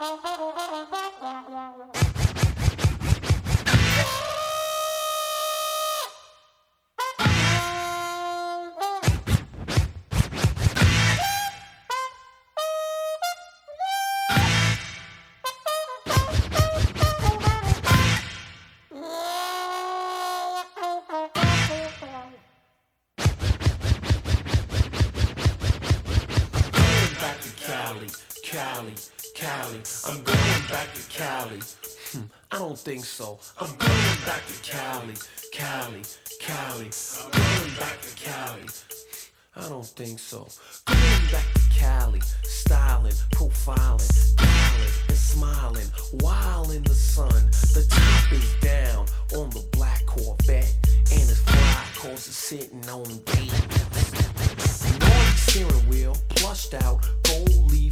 Yeah, yeah, yeah. Think so. I'm going back to Cali, Cali, Cali. I'm going back to Cali. Cali, Cali, going back to Cali. I don't think so. Going back to Cali, styling, profiling, dialing, and smiling, while in the sun. The top is down on the black Corvette, and his fly cars are sitting on beat. Nardi steering wheel, plushed out, gold leaf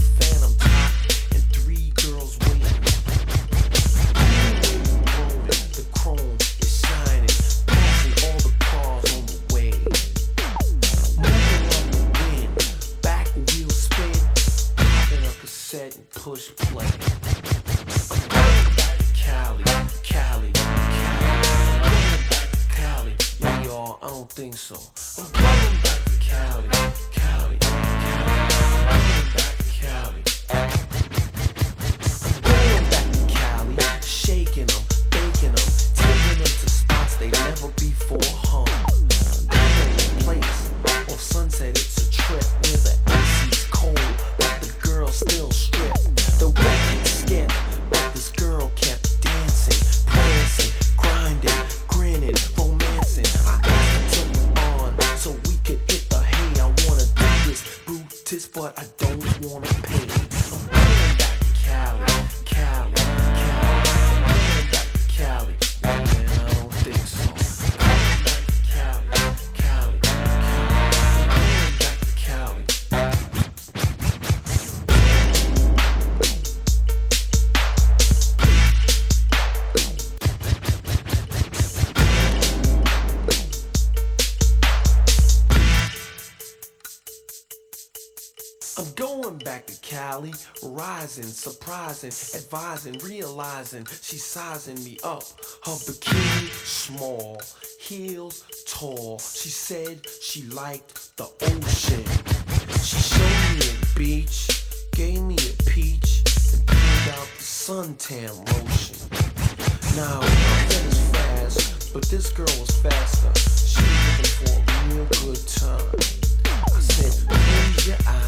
think so. I'm going back to Cali, Cali, Cali. But I don't wanna pay. I'm going back to Cali, rising, surprising, advising, realizing she's sizing me up. Her bikini small, heels tall. She said she liked the ocean. She showed me a beach, gave me a peach, and pulled out the suntan lotion. Now, I finished fast, but this girl was faster. She was looking for a real good time. I said, close your eyes,